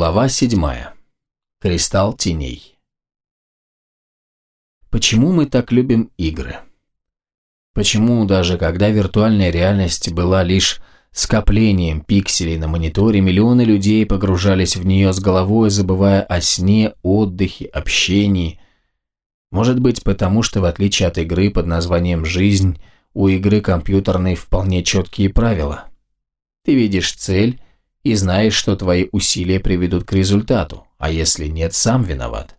Глава седьмая. Кристалл теней. Почему мы так любим игры? Почему даже когда виртуальная реальность была лишь скоплением пикселей на мониторе, миллионы людей погружались в нее с головой, забывая о сне, отдыхе, общении? Может быть, потому что в отличие от игры под названием «Жизнь», у игры компьютерной вполне четкие правила. Ты видишь цель и знаешь, что твои усилия приведут к результату, а если нет, сам виноват.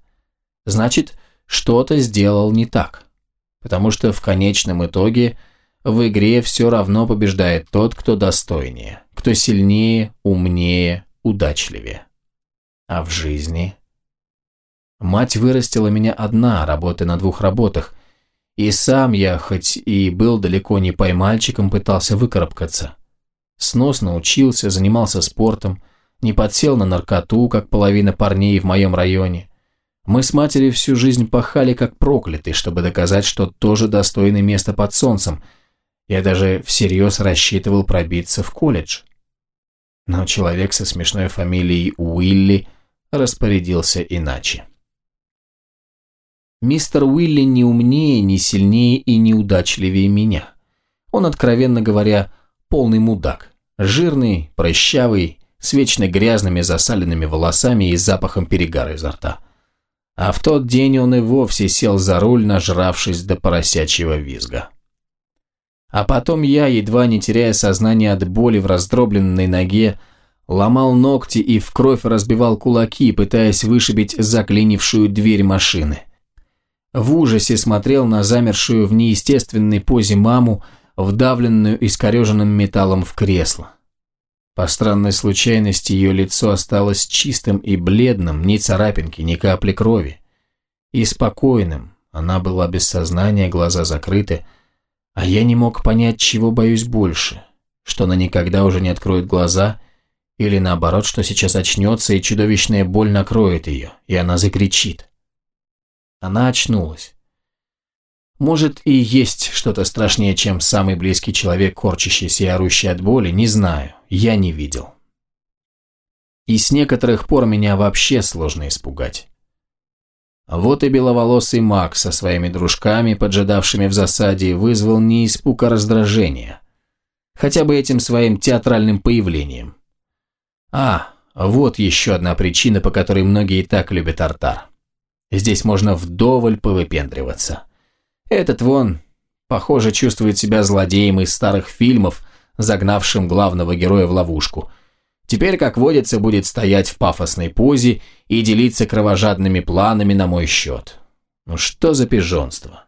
Значит, что-то сделал не так. Потому что в конечном итоге в игре все равно побеждает тот, кто достойнее, кто сильнее, умнее, удачливее. А в жизни... Мать вырастила меня одна, работая на двух работах, и сам я, хоть и был далеко не поймальчиком, пытался выкарабкаться сносно учился, занимался спортом, не подсел на наркоту, как половина парней в моем районе. Мы с матерью всю жизнь пахали как проклятые, чтобы доказать, что тоже достойны места под солнцем. Я даже всерьез рассчитывал пробиться в колледж. Но человек со смешной фамилией Уилли распорядился иначе. Мистер Уилли не умнее, не сильнее и не удачливее меня. Он, откровенно говоря, полный мудак. Жирный, прыщавый, с вечно грязными засаленными волосами и запахом перегара изо рта. А в тот день он и вовсе сел за руль, нажравшись до поросячьего визга. А потом я, едва не теряя сознание от боли в раздробленной ноге, ломал ногти и в кровь разбивал кулаки, пытаясь вышибить заклинившую дверь машины. В ужасе смотрел на замершую в неестественной позе маму, вдавленную искореженным металлом в кресло. По странной случайности ее лицо осталось чистым и бледным, ни царапинки, ни капли крови. И спокойным, она была без сознания, глаза закрыты, а я не мог понять, чего боюсь больше, что она никогда уже не откроет глаза, или наоборот, что сейчас очнется и чудовищная боль накроет ее, и она закричит. Она очнулась. Может и есть что-то страшнее, чем самый близкий человек, корчащийся и орущий от боли, не знаю, я не видел. И с некоторых пор меня вообще сложно испугать. Вот и беловолосый маг со своими дружками, поджидавшими в засаде, вызвал не испуг, а раздражение. Хотя бы этим своим театральным появлением. А, вот еще одна причина, по которой многие и так любят артар. Здесь можно вдоволь повыпендриваться. Этот вон, похоже, чувствует себя злодеем из старых фильмов, загнавшим главного героя в ловушку. Теперь, как водится, будет стоять в пафосной позе и делиться кровожадными планами на мой счет. Ну что за пижонство?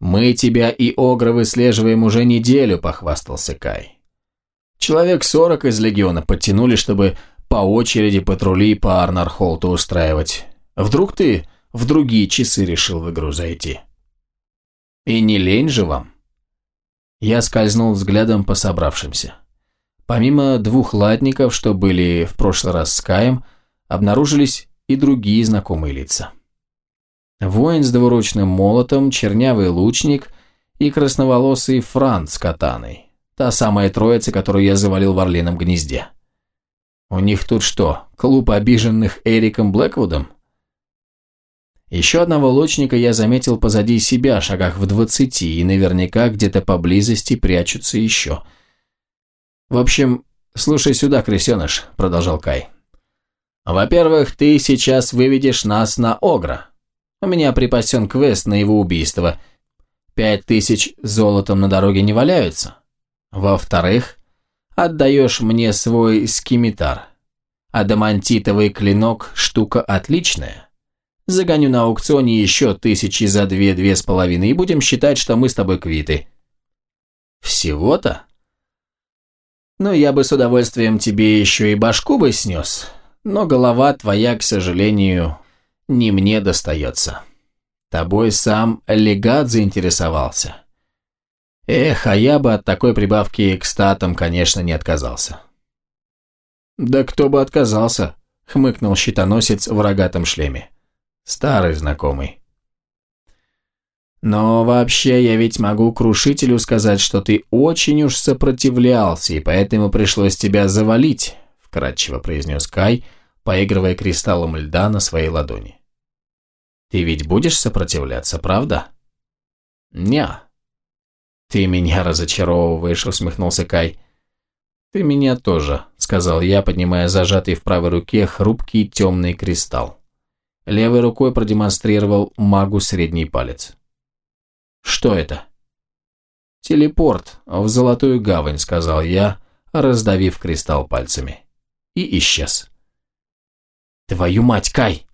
Мы тебя и Огра выслеживаем уже неделю, похвастался Кай. Человек сорок из легиона подтянули, чтобы по очереди патрули по Арнархолту устраивать. Вдруг ты в другие часы решил в игру зайти? И не лень же вам? Я скользнул взглядом по собравшимся. Помимо двух латников, что были в прошлый раз с Каем, обнаружились и другие знакомые лица. Воин с двуручным молотом, чернявый лучник и красноволосый Франц с катаной. Та самая троица, которую я завалил в Орлином гнезде. У них тут что, клуб обиженных Эриком Блэквудом? Еще одного лучника я заметил позади себя, шагах в двадцати, и наверняка где-то поблизости прячутся еще. «В общем, слушай сюда, крысеныш», — продолжал Кай. «Во-первых, ты сейчас выведешь нас на Огра. У меня припасен квест на его убийство. Пять тысяч золотом на дороге не валяются. Во-вторых, отдаешь мне свой скимитар. Адамантитовый клинок – штука отличная. Загоню на аукционе еще тысячи за две-две с половиной, и будем считать, что мы с тобой квиты». «Всего-то?» «Ну, я бы с удовольствием тебе еще и башку бы снес, но голова твоя, к сожалению, не мне достается. Тобой сам легат заинтересовался. Эх, а я бы от такой прибавки к статам, конечно, не отказался». «Да кто бы отказался?» — хмыкнул щитоносец в рогатом шлеме. Старый знакомый. Но вообще я ведь могу крушителю сказать, что ты очень уж сопротивлялся, и поэтому пришлось тебя завалить, вкратчиво произнес Кай, поигрывая кристаллом льда на своей ладони. «Ты ведь будешь сопротивляться, правда?» «Ня». «Ты меня разочаровываешь», — усмехнулся Кай. «Ты меня тоже», — сказал я, поднимая зажатый в правой руке хрупкий темный кристалл. Левой рукой продемонстрировал магу средний палец. «Что это?» «Телепорт в Золотую Гавань», — сказал я, раздавив кристалл пальцами. И исчез. «Твою мать, Кай!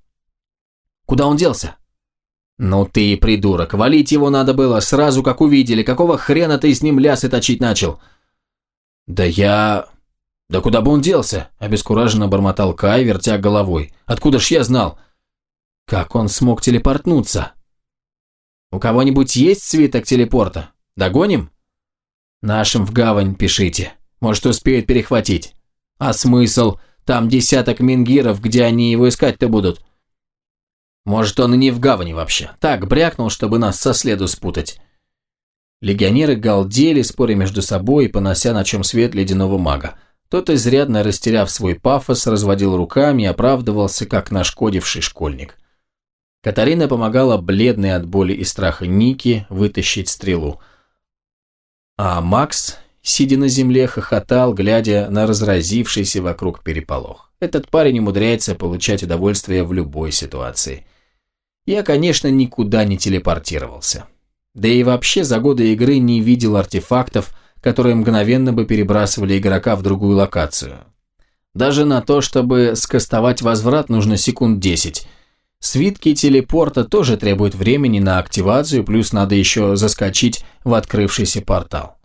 Куда он делся?» «Ну ты придурок, валить его надо было сразу, как увидели. Какого хрена ты с ним лясы точить начал?» «Да я...» «Да куда бы он делся?» – обескураженно бормотал Кай, вертя головой. «Откуда ж я знал?» «Как он смог телепортнуться?» «У кого-нибудь есть свиток телепорта? Догоним?» «Нашим в гавань пишите. Может, успеют перехватить. А смысл? Там десяток мингиров, где они его искать-то будут?» «Может, он и не в гавани вообще. Так, брякнул, чтобы нас со следу спутать». Легионеры галдели, споря между собой понося на чем свет ледяного мага. Тот, изрядно растеряв свой пафос, разводил руками и оправдывался, как нашкодивший школьник. Катарина помогала бледной от боли и страха Нике вытащить стрелу. А Макс, сидя на земле, хохотал, глядя на разразившийся вокруг переполох. Этот парень умудряется получать удовольствие в любой ситуации. Я, конечно, никуда не телепортировался. Да и вообще за годы игры не видел артефактов, которые мгновенно бы перебрасывали игрока в другую локацию. Даже на то, чтобы скастовать возврат, нужно секунд 10 – Свитки телепорта тоже требуют времени на активацию, плюс надо еще заскочить в открывшийся портал.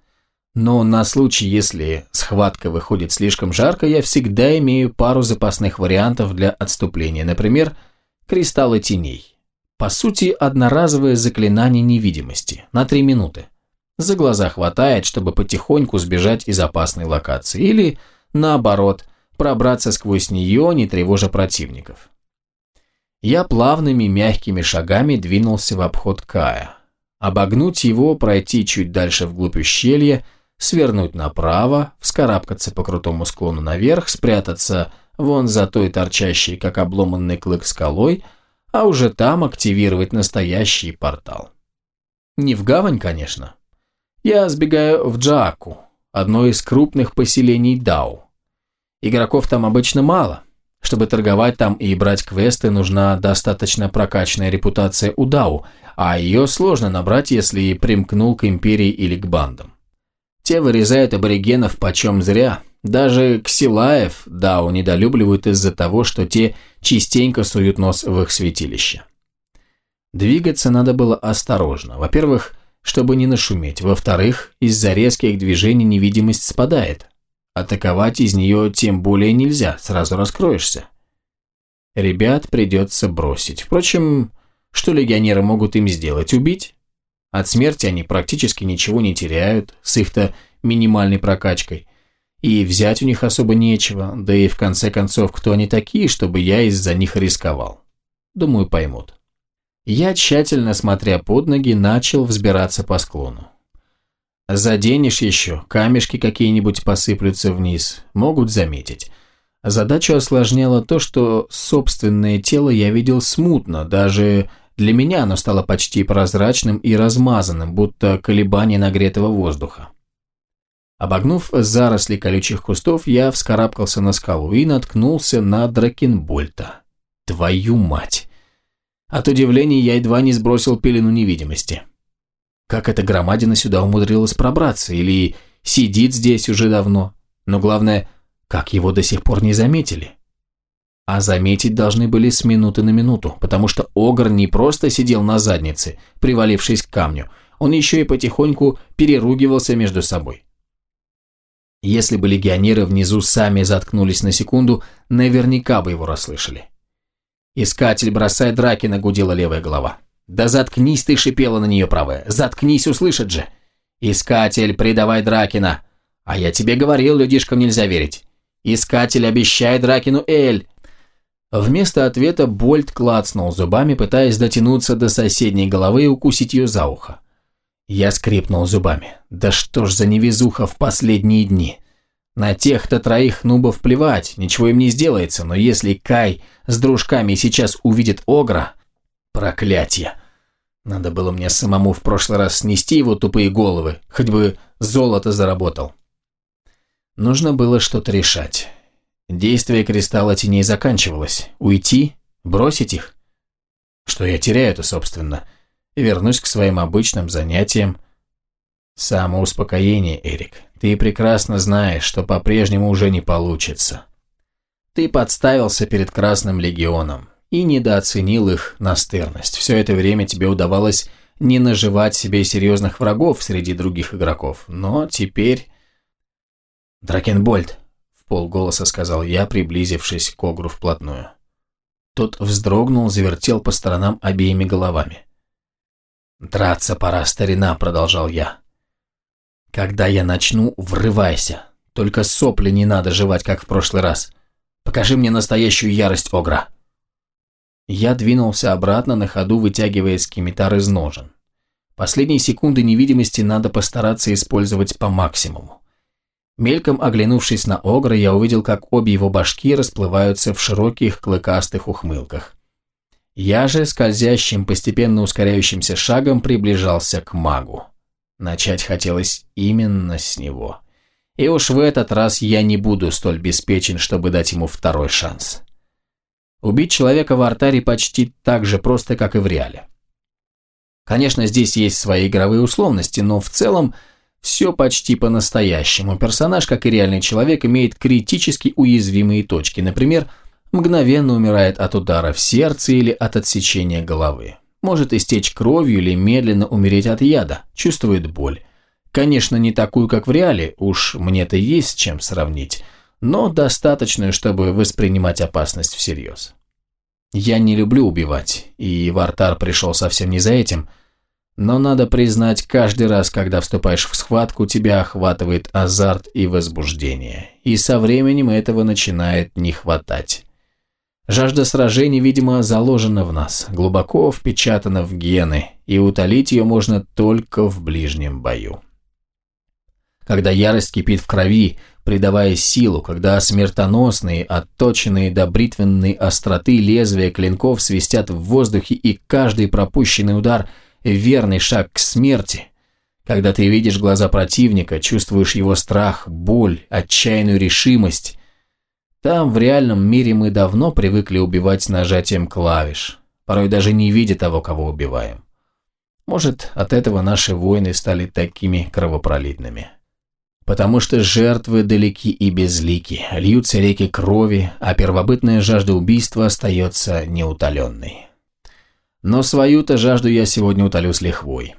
Но на случай, если схватка выходит слишком жарко, я всегда имею пару запасных вариантов для отступления. Например, кристаллы теней. По сути, одноразовое заклинание невидимости на 3 минуты. За глаза хватает, чтобы потихоньку сбежать из опасной локации. Или, наоборот, пробраться сквозь нее, не тревожа противников. Я плавными мягкими шагами двинулся в обход Кая. Обогнуть его, пройти чуть дальше вглубь ущелья, свернуть направо, вскарабкаться по крутому склону наверх, спрятаться вон за той торчащей, как обломанный клык скалой, а уже там активировать настоящий портал. Не в гавань, конечно. Я сбегаю в Джааку, одно из крупных поселений Дау. Игроков там обычно мало, чтобы торговать там и брать квесты, нужна достаточно прокачанная репутация у Дау, а ее сложно набрать, если примкнул к империи или к бандам. Те вырезают аборигенов почем зря. Даже ксилаев Дау недолюбливают из-за того, что те частенько суют нос в их святилище. Двигаться надо было осторожно. Во-первых, чтобы не нашуметь. Во-вторых, из-за резких движений невидимость спадает. Атаковать из нее тем более нельзя, сразу раскроешься. Ребят придется бросить. Впрочем, что легионеры могут им сделать? Убить? От смерти они практически ничего не теряют, с их-то минимальной прокачкой. И взять у них особо нечего, да и в конце концов, кто они такие, чтобы я из-за них рисковал? Думаю, поймут. Я, тщательно смотря под ноги, начал взбираться по склону. Заденешь еще, камешки какие-нибудь посыплются вниз, могут заметить. Задачу осложняло то, что собственное тело я видел смутно, даже для меня оно стало почти прозрачным и размазанным, будто колебание нагретого воздуха. Обогнув заросли колючих кустов, я вскарабкался на скалу и наткнулся на Дракенбольта. Твою мать! От удивления я едва не сбросил пелену невидимости. Как эта громадина сюда умудрилась пробраться? Или сидит здесь уже давно? Но главное, как его до сих пор не заметили? А заметить должны были с минуты на минуту, потому что Огр не просто сидел на заднице, привалившись к камню, он еще и потихоньку переругивался между собой. Если бы легионеры внизу сами заткнулись на секунду, наверняка бы его расслышали. «Искатель, бросай драки!» – нагудела левая голова. «Да заткнись ты!» – шипела на нее правая. «Заткнись, услышат же!» «Искатель, предавай Дракина!» «А я тебе говорил, людишкам нельзя верить!» «Искатель, обещай Дракину Эль!» Вместо ответа Больт клацнул зубами, пытаясь дотянуться до соседней головы и укусить ее за ухо. Я скрипнул зубами. «Да что ж за невезуха в последние дни!» На тех-то троих нубов плевать, ничего им не сделается, но если Кай с дружками сейчас увидит Огра... Проклятье! Надо было мне самому в прошлый раз снести его тупые головы, хоть бы золото заработал. Нужно было что-то решать. Действие кристалла теней заканчивалось. Уйти? Бросить их? Что я теряю-то, собственно? И вернусь к своим обычным занятиям. Самоуспокоение, Эрик. Ты прекрасно знаешь, что по-прежнему уже не получится. Ты подставился перед Красным Легионом и недооценил их настырность. Все это время тебе удавалось не наживать себе серьезных врагов среди других игроков, но теперь... Дракенбольд, в полголоса сказал я, приблизившись к Огру вплотную. Тот вздрогнул, завертел по сторонам обеими головами. «Драться пора, старина», — продолжал я. «Когда я начну, врывайся. Только сопли не надо жевать, как в прошлый раз. Покажи мне настоящую ярость Огра». Я двинулся обратно, на ходу вытягивая скимитар из ножен. Последние секунды невидимости надо постараться использовать по максимуму. Мельком оглянувшись на Огра, я увидел, как обе его башки расплываются в широких клыкастых ухмылках. Я же скользящим, постепенно ускоряющимся шагом приближался к магу. Начать хотелось именно с него. И уж в этот раз я не буду столь беспечен, чтобы дать ему второй шанс. Убить человека в артаре почти так же просто, как и в реале. Конечно, здесь есть свои игровые условности, но в целом все почти по-настоящему. Персонаж, как и реальный человек, имеет критически уязвимые точки. Например, мгновенно умирает от удара в сердце или от отсечения головы. Может истечь кровью или медленно умереть от яда, чувствует боль. Конечно, не такую, как в реале, уж мне-то есть чем сравнить, но достаточную, чтобы воспринимать опасность всерьез. Я не люблю убивать, и Вартар пришел совсем не за этим – но надо признать, каждый раз, когда вступаешь в схватку, тебя охватывает азарт и возбуждение. И со временем этого начинает не хватать. Жажда сражений, видимо, заложена в нас, глубоко впечатана в гены, и утолить ее можно только в ближнем бою. Когда ярость кипит в крови, придавая силу, когда смертоносные, отточенные до бритвенной остроты лезвия клинков свистят в воздухе, и каждый пропущенный удар – верный шаг к смерти. Когда ты видишь глаза противника, чувствуешь его страх, боль, отчаянную решимость. Там, в реальном мире, мы давно привыкли убивать нажатием клавиш, порой даже не видя того, кого убиваем. Может, от этого наши войны стали такими кровопролитными. Потому что жертвы далеки и безлики, льются реки крови, а первобытная жажда убийства остается неутоленной. Но свою-то жажду я сегодня утолю с лихвой.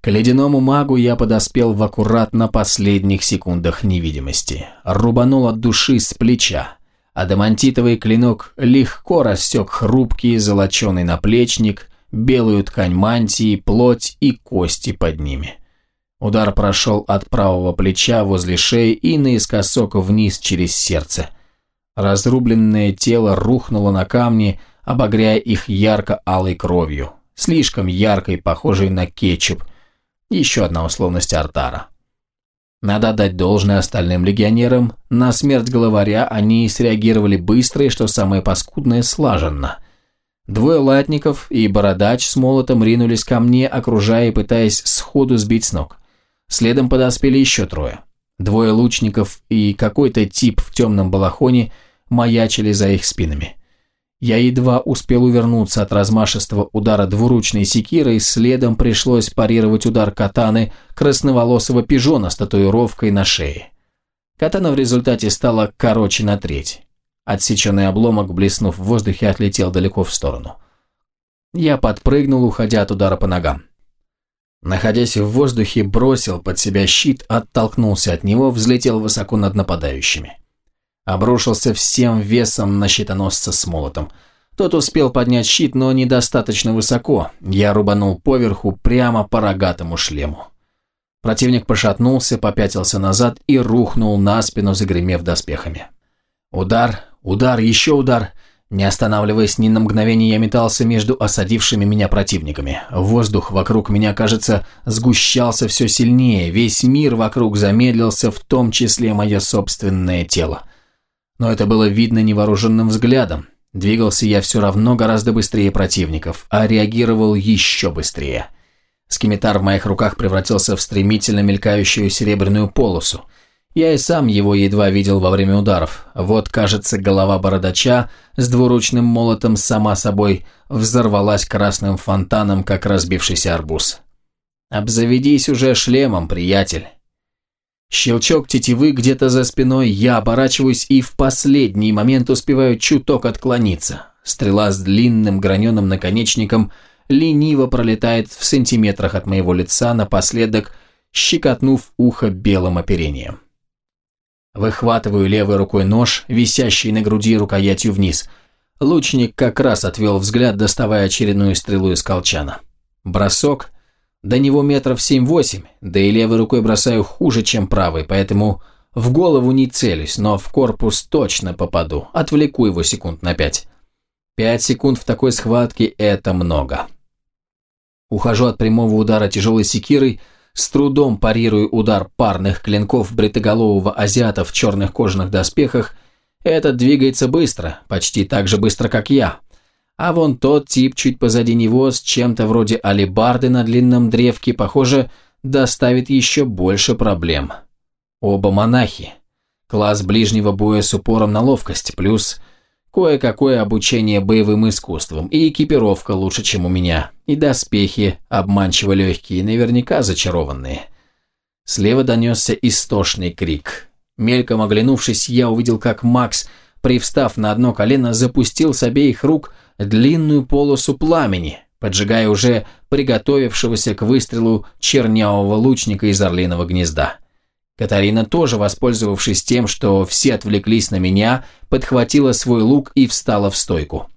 К ледяному магу я подоспел в аккуратно последних секундах невидимости. Рубанул от души с плеча. Адамантитовый клинок легко рассек хрупкий золоченый наплечник, белую ткань мантии, плоть и кости под ними. Удар прошел от правого плеча возле шеи и наискосок вниз через сердце. Разрубленное тело рухнуло на камни, обогряя их ярко-алой кровью, слишком яркой, похожей на кетчуп. Еще одна условность Артара. Надо отдать должное остальным легионерам, на смерть главаря они среагировали быстро и, что самое паскудное, слаженно. Двое латников и бородач с молотом ринулись ко мне, окружая и пытаясь сходу сбить с ног. Следом подоспели еще трое. Двое лучников и какой-то тип в темном балахоне маячили за их спинами. Я едва успел увернуться от размашистого удара двуручной секиры, и следом пришлось парировать удар катаны красноволосого пижона с татуировкой на шее. Катана в результате стала короче на треть. Отсеченный обломок, блеснув в воздухе, отлетел далеко в сторону. Я подпрыгнул, уходя от удара по ногам. Находясь в воздухе, бросил под себя щит, оттолкнулся от него, взлетел высоко над нападающими. Обрушился всем весом на щитоносца с молотом. Тот успел поднять щит, но недостаточно высоко. Я рубанул поверху прямо по рогатому шлему. Противник пошатнулся, попятился назад и рухнул на спину, загремев доспехами. Удар, удар, еще удар. Не останавливаясь ни на мгновение, я метался между осадившими меня противниками. Воздух вокруг меня, кажется, сгущался все сильнее, весь мир вокруг замедлился, в том числе мое собственное тело. Но это было видно невооруженным взглядом. Двигался я все равно гораздо быстрее противников, а реагировал еще быстрее. Скимитар в моих руках превратился в стремительно мелькающую серебряную полосу. Я и сам его едва видел во время ударов. Вот, кажется, голова бородача с двуручным молотом сама собой взорвалась красным фонтаном, как разбившийся арбуз. «Обзаведись уже шлемом, приятель!» Щелчок тетивы где-то за спиной, я оборачиваюсь и в последний момент успеваю чуток отклониться. Стрела с длинным граненым наконечником лениво пролетает в сантиметрах от моего лица, напоследок щекотнув ухо белым оперением. Выхватываю левой рукой нож, висящий на груди рукоятью вниз. Лучник как раз отвел взгляд, доставая очередную стрелу из колчана. Бросок, до него метров семь-восемь, да и левой рукой бросаю хуже, чем правой, поэтому в голову не целюсь, но в корпус точно попаду. Отвлеку его секунд на пять. Пять секунд в такой схватке – это много. Ухожу от прямого удара тяжелой секирой, с трудом парирую удар парных клинков бритоголового азиата в черных кожаных доспехах. Этот двигается быстро, почти так же быстро, как я. А вон тот тип чуть позади него с чем-то вроде алибарды на длинном древке, похоже, доставит еще больше проблем. Оба монахи. Класс ближнего боя с упором на ловкость, плюс кое-какое обучение боевым искусствам, и экипировка лучше, чем у меня, и доспехи обманчиво легкие, наверняка зачарованные. Слева донесся истошный крик. Мельком оглянувшись, я увидел, как Макс, привстав на одно колено, запустил с обеих рук длинную полосу пламени, поджигая уже приготовившегося к выстрелу чернявого лучника из орлиного гнезда. Катарина тоже, воспользовавшись тем, что все отвлеклись на меня, подхватила свой лук и встала в стойку.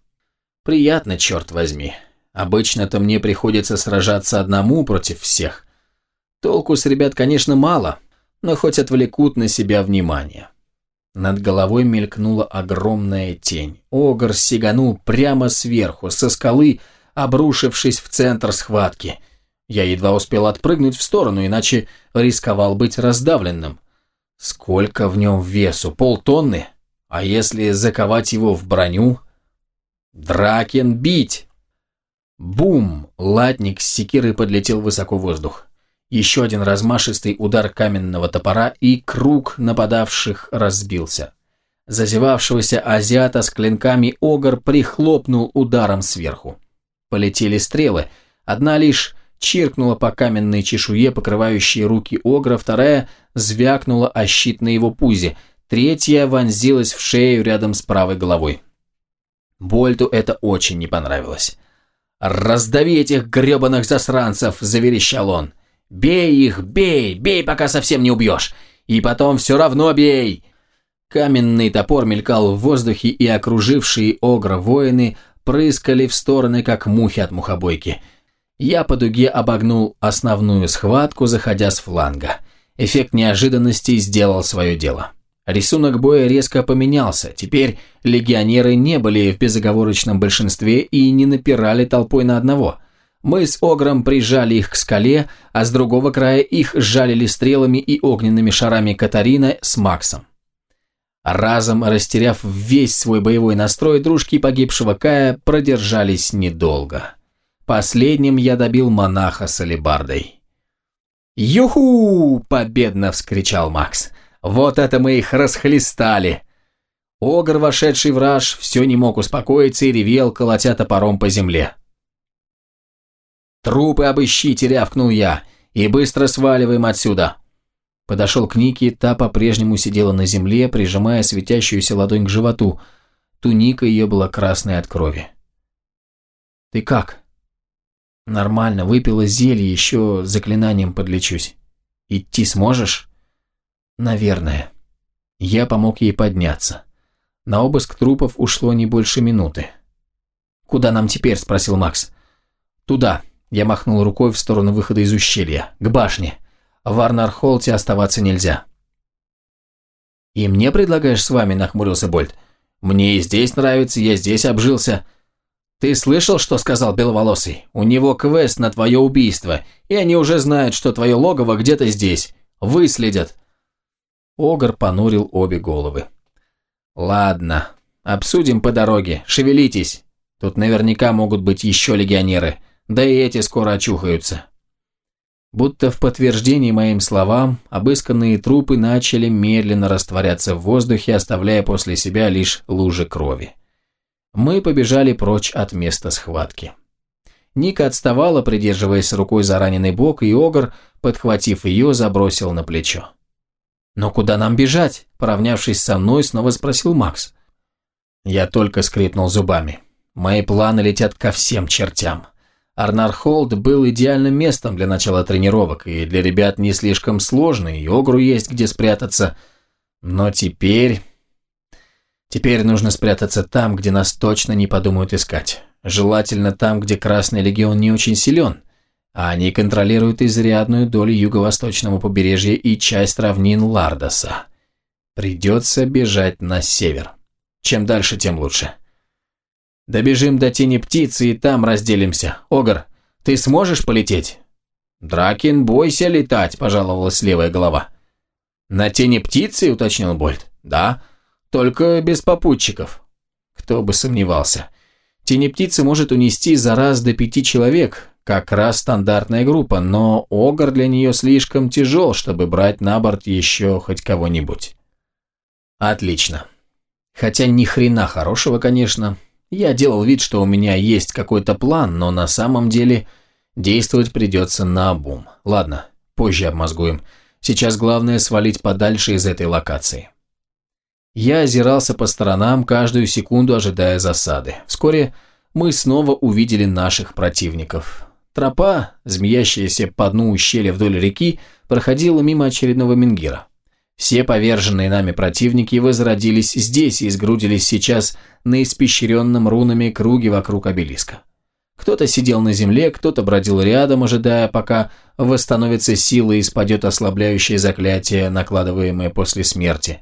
Приятно, черт возьми. Обычно-то мне приходится сражаться одному против всех. Толку с ребят, конечно, мало, но хоть отвлекут на себя внимание. Над головой мелькнула огромная тень. Огр сиганул прямо сверху, со скалы, обрушившись в центр схватки. Я едва успел отпрыгнуть в сторону, иначе рисковал быть раздавленным. Сколько в нем весу? Полтонны? А если заковать его в броню? Дракен бить! Бум! Латник с секирой подлетел высоко в воздух. Еще один размашистый удар каменного топора, и круг нападавших разбился. Зазевавшегося азиата с клинками Огр прихлопнул ударом сверху. Полетели стрелы, одна лишь чиркнула по каменной чешуе, покрывающей руки Огра, вторая звякнула о щит на его пузе, третья вонзилась в шею рядом с правой головой. Больту это очень не понравилось. «Раздави этих гребаных засранцев!» – заверещал он. Бей их, бей, бей, пока совсем не убьешь. И потом все равно бей. Каменный топор мелькал в воздухе, и окружившие огра воины прыскали в стороны, как мухи от мухобойки. Я по дуге обогнул основную схватку, заходя с фланга. Эффект неожиданности сделал свое дело. Рисунок боя резко поменялся. Теперь легионеры не были в безоговорочном большинстве и не напирали толпой на одного – мы с Огром прижали их к скале, а с другого края их жалили стрелами и огненными шарами Катарина с Максом. Разом растеряв весь свой боевой настрой, дружки погибшего Кая продержались недолго. Последним я добил монаха с алебардой. «Юху!» – победно вскричал Макс. «Вот это мы их расхлестали!» Огр, вошедший в раж, все не мог успокоиться и ревел, колотя топором по земле. «Трупы обыщите!» – рявкнул я. «И быстро сваливаем отсюда!» Подошел к Нике, та по-прежнему сидела на земле, прижимая светящуюся ладонь к животу. Туника ее была красной от крови. «Ты как?» «Нормально, выпила зелье, еще заклинанием подлечусь. Идти сможешь?» «Наверное». Я помог ей подняться. На обыск трупов ушло не больше минуты. «Куда нам теперь?» – спросил Макс. «Туда», я махнул рукой в сторону выхода из ущелья, к башне. В Арнархолте оставаться нельзя. «И мне предлагаешь с вами?» – нахмурился Больт. Мне и здесь нравится, я здесь обжился. Ты слышал, что сказал Беловолосый? У него квест на твое убийство, и они уже знают, что твое логово где-то здесь. Выследят. Огр понурил обе головы. Ладно, обсудим по дороге. Шевелитесь. Тут наверняка могут быть еще легионеры. Да и эти скоро очухаются. Будто в подтверждении моим словам, обысканные трупы начали медленно растворяться в воздухе, оставляя после себя лишь лужи крови. Мы побежали прочь от места схватки. Ника отставала, придерживаясь рукой за раненый бок, и Огр, подхватив ее, забросил на плечо. «Но куда нам бежать?» – поравнявшись со мной, снова спросил Макс. Я только скрипнул зубами. Мои планы летят ко всем чертям. Арнархолд был идеальным местом для начала тренировок, и для ребят не слишком сложный, и Огру есть где спрятаться. Но теперь... Теперь нужно спрятаться там, где нас точно не подумают искать. Желательно там, где Красный Легион не очень силен, а они контролируют изрядную долю юго-восточного побережья и часть равнин Лардоса. Придется бежать на север. Чем дальше, тем лучше. Добежим до тени птицы и там разделимся. Огр, ты сможешь полететь?» «Дракин, бойся летать», – пожаловалась левая голова. «На тени птицы?» – уточнил Больт. «Да, только без попутчиков». Кто бы сомневался. Тени птицы может унести за раз до пяти человек, как раз стандартная группа, но Огр для нее слишком тяжел, чтобы брать на борт еще хоть кого-нибудь. Отлично. Хотя ни хрена хорошего, конечно, я делал вид, что у меня есть какой-то план, но на самом деле действовать придется на обум. Ладно, позже обмозгуем. Сейчас главное свалить подальше из этой локации. Я озирался по сторонам, каждую секунду ожидая засады. Вскоре мы снова увидели наших противников. Тропа, змеящаяся по дну ущелья вдоль реки, проходила мимо очередного менгира. Все поверженные нами противники возродились здесь и сгрудились сейчас на испещренном рунами круге вокруг обелиска. Кто-то сидел на земле, кто-то бродил рядом, ожидая, пока восстановится сила и спадет ослабляющее заклятие, накладываемое после смерти.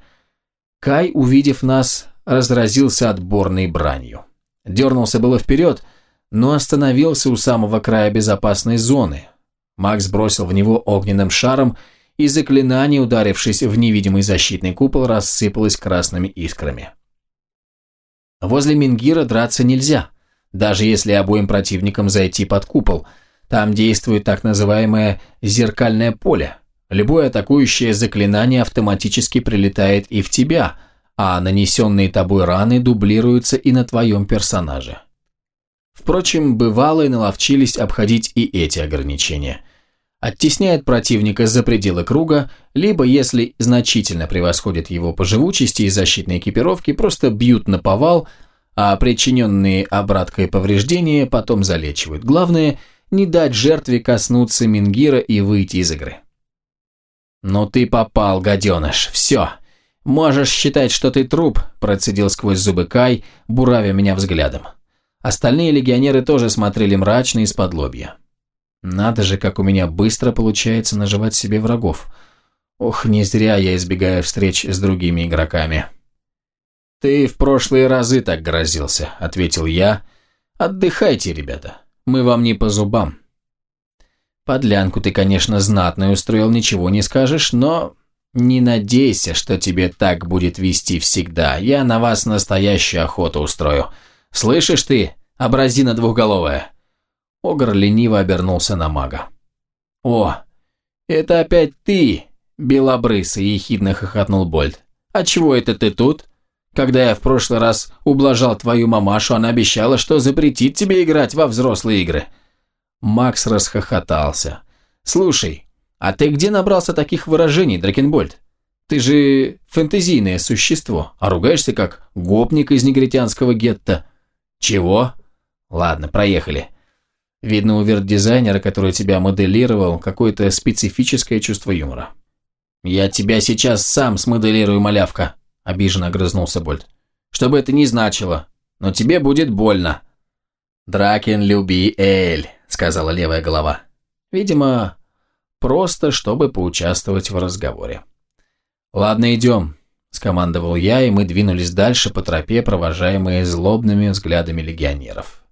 Кай, увидев нас, разразился отборной бранью. Дернулся было вперед, но остановился у самого края безопасной зоны. Макс бросил в него огненным шаром и заклинание, ударившись в невидимый защитный купол, рассыпалось красными искрами. Возле Мингира драться нельзя, даже если обоим противникам зайти под купол. Там действует так называемое «зеркальное поле». Любое атакующее заклинание автоматически прилетает и в тебя, а нанесенные тобой раны дублируются и на твоем персонаже. Впрочем, бывалые наловчились обходить и эти ограничения – оттесняет противника за пределы круга, либо, если значительно превосходит его по живучести и защитной экипировке, просто бьют на повал, а причиненные обраткой повреждения потом залечивают. Главное, не дать жертве коснуться Мингира и выйти из игры. «Ну ты попал, гаденыш, все. Можешь считать, что ты труп», – процедил сквозь зубы Кай, буравя меня взглядом. Остальные легионеры тоже смотрели мрачно из-под лобья. Надо же, как у меня быстро получается наживать себе врагов. Ох, не зря я избегаю встреч с другими игроками. «Ты в прошлые разы так грозился», — ответил я. «Отдыхайте, ребята, мы вам не по зубам». «Подлянку ты, конечно, знатную устроил, ничего не скажешь, но не надейся, что тебе так будет вести всегда. Я на вас настоящую охоту устрою. Слышишь ты, образина двухголовая?» Огр лениво обернулся на мага. «О, это опять ты, белобрысый!» – ехидно хохотнул Больт. «А чего это ты тут? Когда я в прошлый раз ублажал твою мамашу, она обещала, что запретит тебе играть во взрослые игры». Макс расхохотался. «Слушай, а ты где набрался таких выражений, Дракенбольд? Ты же фэнтезийное существо, а ругаешься как гопник из негритянского гетто. Чего? Ладно, проехали. Видно, у верт-дизайнера, который тебя моделировал, какое-то специфическое чувство юмора. «Я тебя сейчас сам смоделирую, малявка», – обиженно огрызнулся Больт. «Что бы это ни значило, но тебе будет больно». «Дракен, люби Эль», – сказала левая голова. Видимо, просто чтобы поучаствовать в разговоре. «Ладно, идем. скомандовал я, и мы двинулись дальше по тропе, провожаемые злобными взглядами легионеров.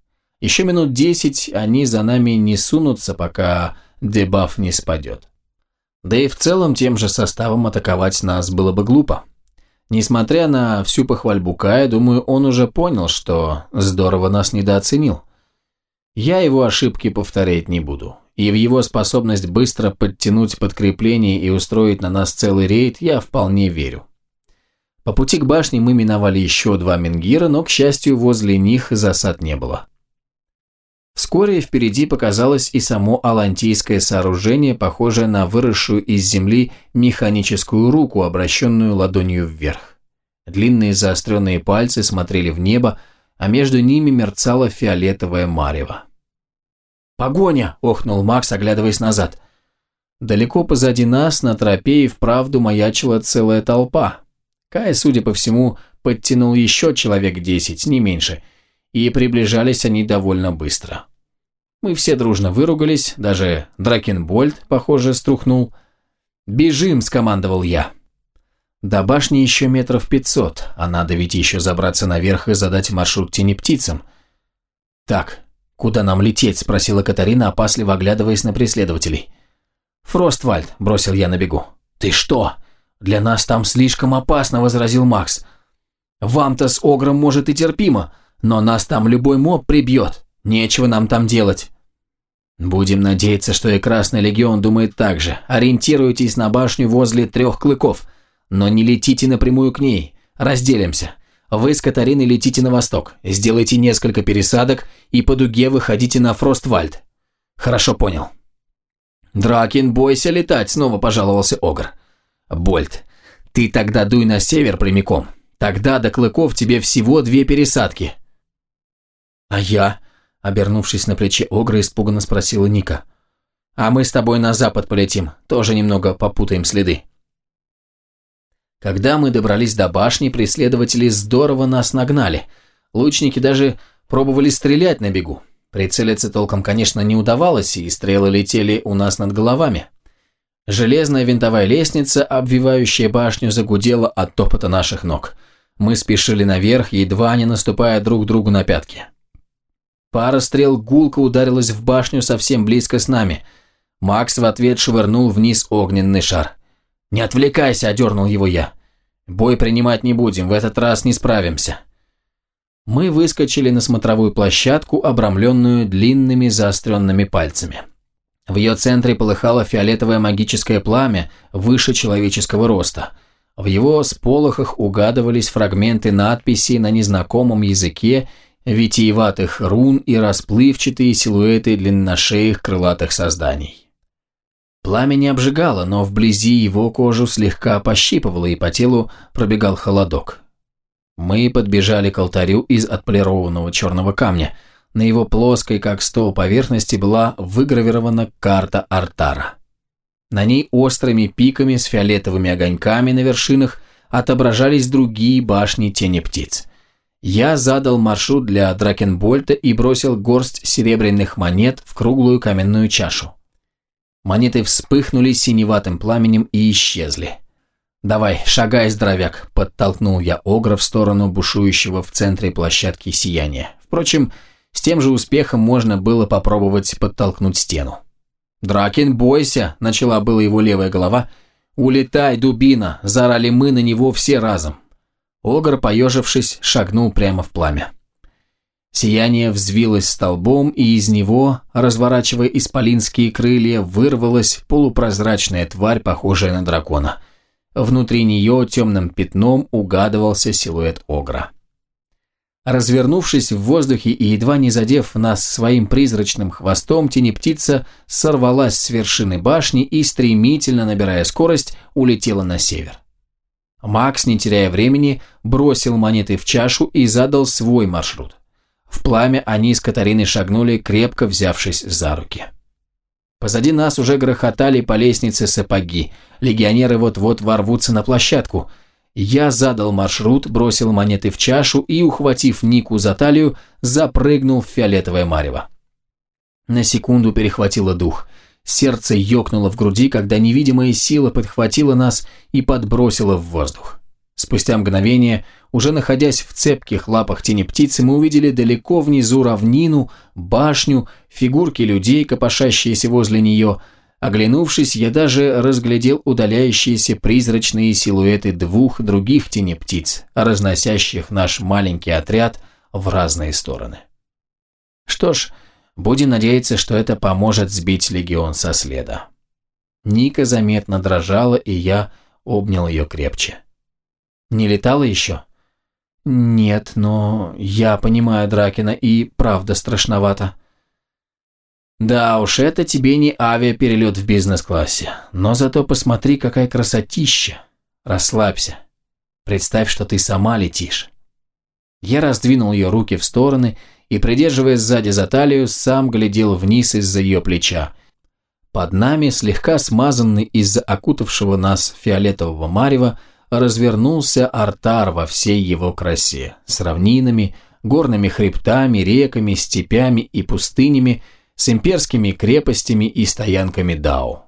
Еще минут десять они за нами не сунутся, пока дебаф не спадет. Да и в целом тем же составом атаковать нас было бы глупо. Несмотря на всю похвальбу Кая, думаю, он уже понял, что здорово нас недооценил. Я его ошибки повторять не буду, и в его способность быстро подтянуть подкрепление и устроить на нас целый рейд я вполне верю. По пути к башне мы миновали еще два менгира, но, к счастью, возле них засад не было. Вскоре впереди показалось и само алантийское сооружение, похожее на выросшую из земли механическую руку, обращенную ладонью вверх. Длинные заостренные пальцы смотрели в небо, а между ними мерцало фиолетовое марево. «Погоня!» – охнул Макс, оглядываясь назад. Далеко позади нас на тропе и вправду маячила целая толпа. Кай, судя по всему, подтянул еще человек десять, не меньше – и приближались они довольно быстро. Мы все дружно выругались, даже Дракенбольд, похоже, струхнул. «Бежим!» – скомандовал я. До башни еще метров пятьсот, а надо ведь еще забраться наверх и задать маршрут тени птицам. «Так, куда нам лететь?» – спросила Катарина, опасливо оглядываясь на преследователей. «Фроствальд», – бросил я на бегу. «Ты что? Для нас там слишком опасно», – возразил Макс. «Вам-то с Огром может и терпимо, но нас там любой моб прибьет. Нечего нам там делать. Будем надеяться, что и Красный Легион думает так же. Ориентируйтесь на башню возле трех клыков. Но не летите напрямую к ней. Разделимся. Вы с Катариной летите на восток. Сделайте несколько пересадок и по дуге выходите на Фроствальд. Хорошо понял. Дракин, бойся летать, снова пожаловался Огр. Больт, ты тогда дуй на север прямиком. Тогда до клыков тебе всего две пересадки. «А я?» – обернувшись на плече Огра, испуганно спросила Ника. «А мы с тобой на запад полетим, тоже немного попутаем следы». Когда мы добрались до башни, преследователи здорово нас нагнали. Лучники даже пробовали стрелять на бегу. Прицелиться толком, конечно, не удавалось, и стрелы летели у нас над головами. Железная винтовая лестница, обвивающая башню, загудела от топота наших ног. Мы спешили наверх, едва не наступая друг другу на пятки. Пара стрел гулко ударилась в башню совсем близко с нами. Макс в ответ швырнул вниз огненный шар. «Не отвлекайся», – одернул его я. «Бой принимать не будем, в этот раз не справимся». Мы выскочили на смотровую площадку, обрамленную длинными заостренными пальцами. В ее центре полыхало фиолетовое магическое пламя выше человеческого роста. В его сполохах угадывались фрагменты надписей на незнакомом языке витиеватых рун и расплывчатые силуэты длинношеих крылатых созданий. Пламя не обжигало, но вблизи его кожу слегка пощипывало, и по телу пробегал холодок. Мы подбежали к алтарю из отполированного черного камня. На его плоской, как стол, поверхности была выгравирована карта Артара. На ней острыми пиками с фиолетовыми огоньками на вершинах отображались другие башни тени птиц – я задал маршрут для Дракенбольта и бросил горсть серебряных монет в круглую каменную чашу. Монеты вспыхнули синеватым пламенем и исчезли. «Давай, шагай, здоровяк!» – подтолкнул я Огра в сторону бушующего в центре площадки сияния. Впрочем, с тем же успехом можно было попробовать подтолкнуть стену. «Дракин, бойся!» – начала была его левая голова. «Улетай, дубина!» – заорали мы на него все разом. Огр, поежившись, шагнул прямо в пламя. Сияние взвилось столбом, и из него, разворачивая исполинские крылья, вырвалась полупрозрачная тварь, похожая на дракона. Внутри нее темным пятном угадывался силуэт Огра. Развернувшись в воздухе и едва не задев нас своим призрачным хвостом, тенептица сорвалась с вершины башни и, стремительно набирая скорость, улетела на север. Макс, не теряя времени, бросил монеты в чашу и задал свой маршрут. В пламя они с Катариной шагнули, крепко взявшись за руки. Позади нас уже грохотали по лестнице сапоги. Легионеры вот-вот ворвутся на площадку. Я задал маршрут, бросил монеты в чашу и, ухватив Нику за талию, запрыгнул в фиолетовое марево. На секунду перехватило дух – Сердце ёкнуло в груди, когда невидимая сила подхватила нас и подбросила в воздух. Спустя мгновение, уже находясь в цепких лапах тени птицы, мы увидели далеко внизу равнину, башню, фигурки людей, копошащиеся возле нее. Оглянувшись, я даже разглядел удаляющиеся призрачные силуэты двух других тени птиц, разносящих наш маленький отряд в разные стороны. Что ж, будем надеяться, что это поможет сбить легион со следа. Ника заметно дрожала, и я обнял ее крепче. Не летала еще? Нет, но я понимаю Дракина, и правда страшновато. Да уж, это тебе не авиаперелет в бизнес-классе. Но зато посмотри, какая красотища. Расслабься. Представь, что ты сама летишь. Я раздвинул ее руки в стороны и, придерживаясь сзади за талию, сам глядел вниз из-за ее плеча. Под нами, слегка смазанный из-за окутавшего нас фиолетового марева, развернулся Артар во всей его красе, с равнинами, горными хребтами, реками, степями и пустынями, с имперскими крепостями и стоянками Дау.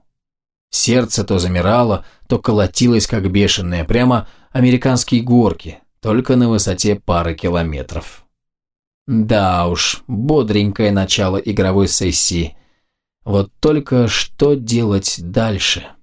Сердце то замирало, то колотилось как бешеное, прямо американские горки, только на высоте пары километров. Да уж, бодренькое начало игровой сессии. Вот только что делать дальше?